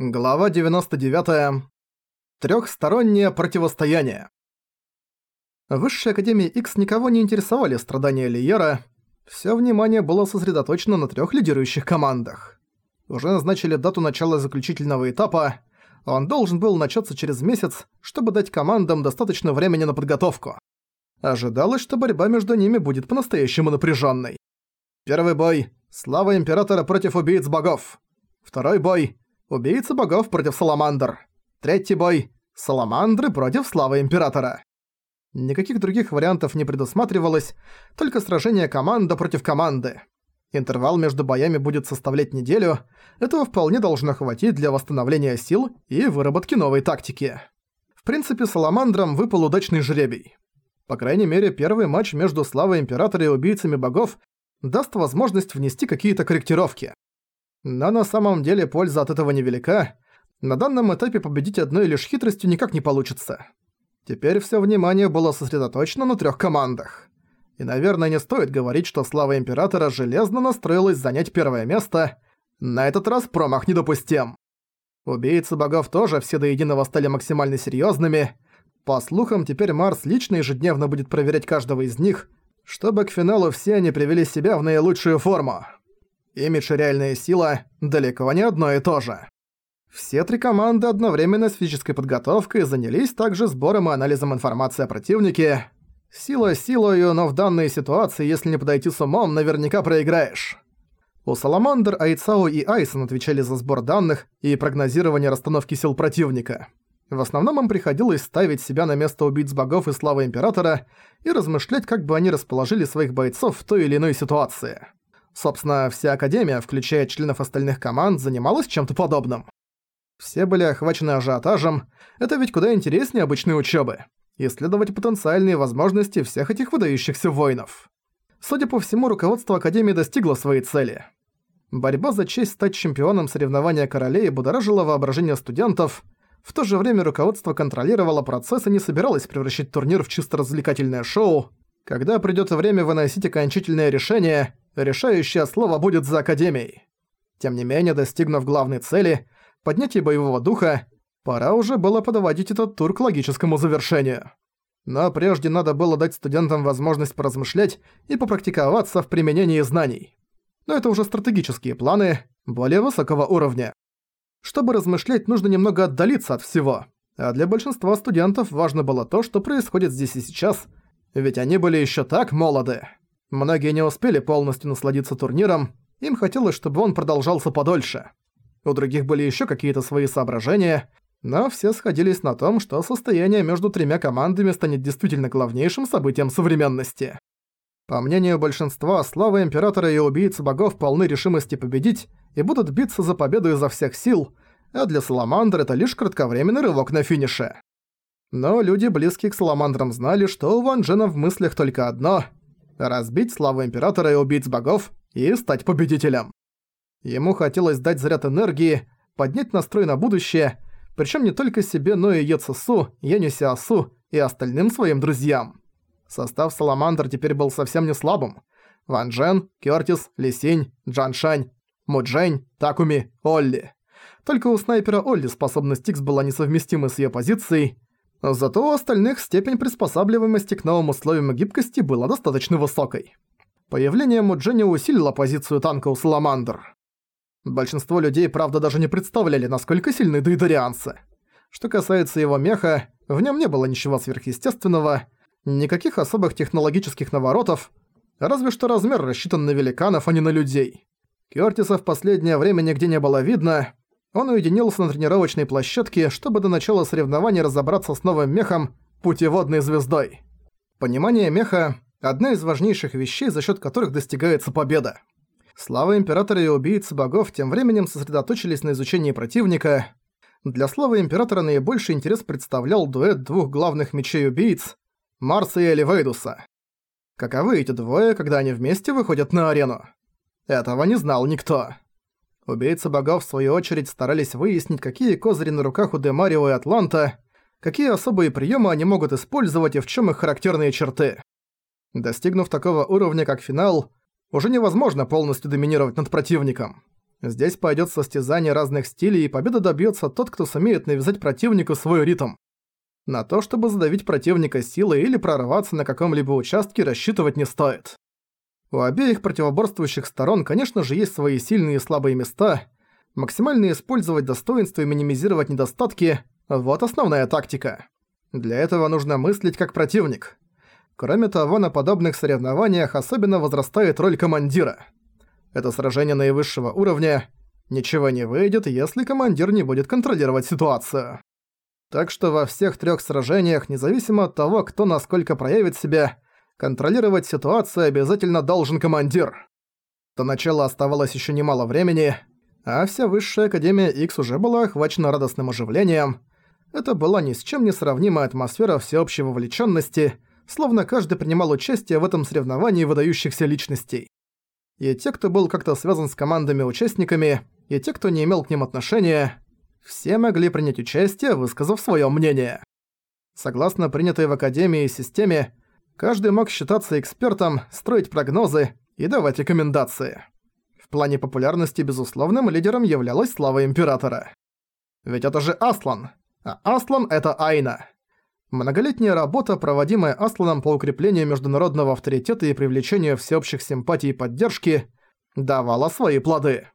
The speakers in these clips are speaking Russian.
Глава 99. Трёхстороннее противостояние. Высшей Академии X никого не интересовали страдания Лиера. Всё внимание было сосредоточено на трёх лидирующих командах. Уже назначили дату начала заключительного этапа. Он должен был начаться через месяц, чтобы дать командам достаточно времени на подготовку. Ожидалось, что борьба между ними будет по-настоящему напряжённой. Первый бой – Слава Императора против убийц богов. Второй бой – Убийцы богов против Саламандр. Третий бой. Саламандры против Славы Императора. Никаких других вариантов не предусматривалось, только сражение команда против команды. Интервал между боями будет составлять неделю, этого вполне должно хватить для восстановления сил и выработки новой тактики. В принципе, Саламандрам выпал удачный жребий. По крайней мере, первый матч между Славой Императора и убийцами богов даст возможность внести какие-то корректировки. Но на самом деле польза от этого невелика. На данном этапе победить одной лишь хитростью никак не получится. Теперь все внимание было сосредоточено на трех командах. И, наверное, не стоит говорить, что слава Императора железно настроилась занять первое место. На этот раз промах недопустим. Убийцы богов тоже все до единого стали максимально серьезными. По слухам, теперь Марс лично ежедневно будет проверять каждого из них, чтобы к финалу все они привели себя в наилучшую форму. Имидж и реальная сила – далеко не одно и то же. Все три команды одновременно с физической подготовкой занялись также сбором и анализом информации о противнике. Сила силою, но в данной ситуации, если не подойти с умом, наверняка проиграешь. У Саламандр, Айцао и Айсон отвечали за сбор данных и прогнозирование расстановки сил противника. В основном им приходилось ставить себя на место убийц богов и славы Императора и размышлять, как бы они расположили своих бойцов в той или иной ситуации. Собственно, вся Академия, включая членов остальных команд, занималась чем-то подобным. Все были охвачены ажиотажем, это ведь куда интереснее обычной учебы. Исследовать потенциальные возможности всех этих выдающихся воинов. Судя по всему, руководство Академии достигло своей цели. Борьба за честь стать чемпионом соревнования королей будоражила воображение студентов, в то же время руководство контролировало процесс и не собиралось превращать турнир в чисто развлекательное шоу. Когда придёт время выносить окончательное решение, решающее слово будет за Академией. Тем не менее, достигнув главной цели – поднятия боевого духа, пора уже было подводить этот тур к логическому завершению. Но прежде надо было дать студентам возможность поразмышлять и попрактиковаться в применении знаний. Но это уже стратегические планы, более высокого уровня. Чтобы размышлять, нужно немного отдалиться от всего. А для большинства студентов важно было то, что происходит здесь и сейчас, ведь они были еще так молоды. Многие не успели полностью насладиться турниром, им хотелось, чтобы он продолжался подольше. У других были еще какие-то свои соображения, но все сходились на том, что состояние между тремя командами станет действительно главнейшим событием современности. По мнению большинства, слава Императора и убийцы богов полны решимости победить и будут биться за победу изо всех сил, а для Саламандр это лишь кратковременный рывок на финише. Но люди, близкие к Саламандрам, знали, что у Ван Джена в мыслях только одно — разбить славу Императора и убийц богов и стать победителем. Ему хотелось дать заряд энергии, поднять настрой на будущее, причем не только себе, но и Йоцесу, Янюсиасу и остальным своим друзьям. Состав Саламандр теперь был совсем не слабым. Ван Джен, Кёртис, Лисинь, Джан Шань, Муджень, Такуми, Олли. Только у снайпера Олли способность Икс была несовместима с её позицией, Зато у остальных степень приспосабливаемости к новым условиям и гибкости была достаточно высокой. Появление Муджини усилило позицию танка у Саламандр. Большинство людей, правда, даже не представляли, насколько сильны дейдерианцы. Что касается его меха, в нем не было ничего сверхъестественного, никаких особых технологических наворотов, разве что размер рассчитан на великанов, а не на людей. Кёртиса в последнее время нигде не было видно, он уединился на тренировочной площадке, чтобы до начала соревнований разобраться с новым мехом «Путеводной звездой». Понимание меха – одна из важнейших вещей, за счет которых достигается победа. Слава Императора и убийцы богов тем временем сосредоточились на изучении противника. Для Славы Императора наибольший интерес представлял дуэт двух главных мечей-убийц – Марса и Эливейдуса. Каковы эти двое, когда они вместе выходят на арену? Этого не знал никто. Убийцы богов в свою очередь старались выяснить, какие козыри на руках у Демарио и Атланта, какие особые приемы они могут использовать и в чем их характерные черты. Достигнув такого уровня, как финал, уже невозможно полностью доминировать над противником. Здесь пойдет состязание разных стилей, и победа добьется тот, кто сумеет навязать противнику свой ритм. На то, чтобы задавить противника силой или прорваться на каком-либо участке, рассчитывать не стоит. У обеих противоборствующих сторон, конечно же, есть свои сильные и слабые места. Максимально использовать достоинства и минимизировать недостатки – вот основная тактика. Для этого нужно мыслить как противник. Кроме того, на подобных соревнованиях особенно возрастает роль командира – это сражение наивысшего уровня. Ничего не выйдет, если командир не будет контролировать ситуацию. Так что во всех трех сражениях, независимо от того, кто насколько проявит себя, контролировать ситуацию обязательно должен командир. До начала оставалось еще немало времени, а вся Высшая Академия X уже была охвачена радостным оживлением. Это была ни с чем не сравнимая атмосфера всеобщей вовлеченности, словно каждый принимал участие в этом соревновании выдающихся личностей и те, кто был как-то связан с командами-участниками, и те, кто не имел к ним отношения, все могли принять участие, высказав своё мнение. Согласно принятой в Академии системе, каждый мог считаться экспертом, строить прогнозы и давать рекомендации. В плане популярности безусловным лидером являлась слава Императора. Ведь это же Аслан, а Аслан — это Айна. Многолетняя работа, проводимая Асланом по укреплению международного авторитета и привлечению всеобщих симпатий и поддержки, давала свои плоды.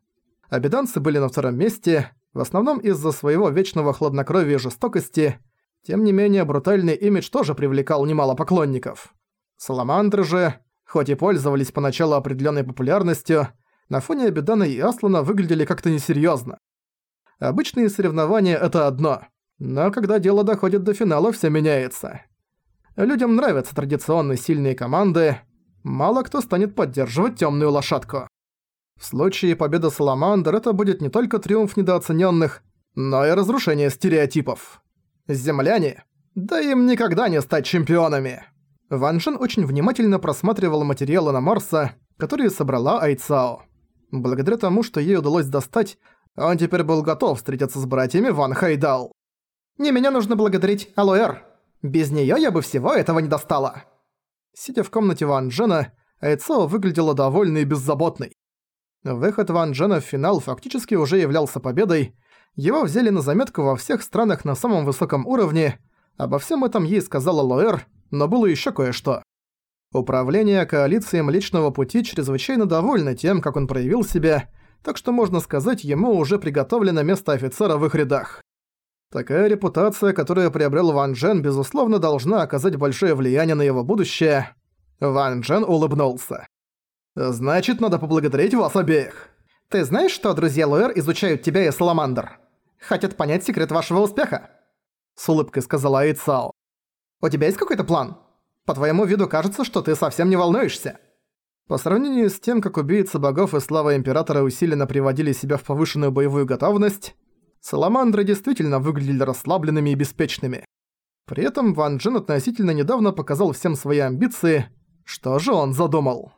Обиданцы были на втором месте, в основном из-за своего вечного хладнокровия и жестокости, тем не менее брутальный имидж тоже привлекал немало поклонников. Саламандры же, хоть и пользовались поначалу определенной популярностью, на фоне Абидана и Аслана выглядели как-то несерьезно. Обычные соревнования — это одно — но когда дело доходит до финала, все меняется. Людям нравятся традиционные сильные команды, мало кто станет поддерживать темную лошадку. В случае победы Саламандр это будет не только триумф недооцененных, но и разрушение стереотипов. Земляне? Да им никогда не стать чемпионами. Ван Джен очень внимательно просматривал материалы на Марса, которые собрала Айцао. Благодаря тому, что ей удалось достать, он теперь был готов встретиться с братьями Ван Хайдал. Не меня нужно благодарить, Алоэр. Без неё я бы всего этого не достала». Сидя в комнате Ван Джена, Айцао выглядела довольной и беззаботной. Выход Ван Джена в финал фактически уже являлся победой. Его взяли на заметку во всех странах на самом высоком уровне. Обо всем этом ей сказала Лоэр, но было ещё кое-что. Управление коалицией Млечного Пути чрезвычайно довольно тем, как он проявил себя, так что можно сказать, ему уже приготовлено место офицера в их рядах. Такая репутация, которую приобрел Ван Джен, безусловно, должна оказать большое влияние на его будущее. Ван Джен улыбнулся. «Значит, надо поблагодарить вас обеих. Ты знаешь, что друзья Луэр изучают тебя и Саламандр? Хотят понять секрет вашего успеха?» С улыбкой сказала Айцао. «У тебя есть какой-то план? По твоему виду кажется, что ты совсем не волнуешься». По сравнению с тем, как убийцы богов и слава Императора усиленно приводили себя в повышенную боевую готовность, Саламандры действительно выглядели расслабленными и беспечными. При этом Ван Джен относительно недавно показал всем свои амбиции. Что же он задумал?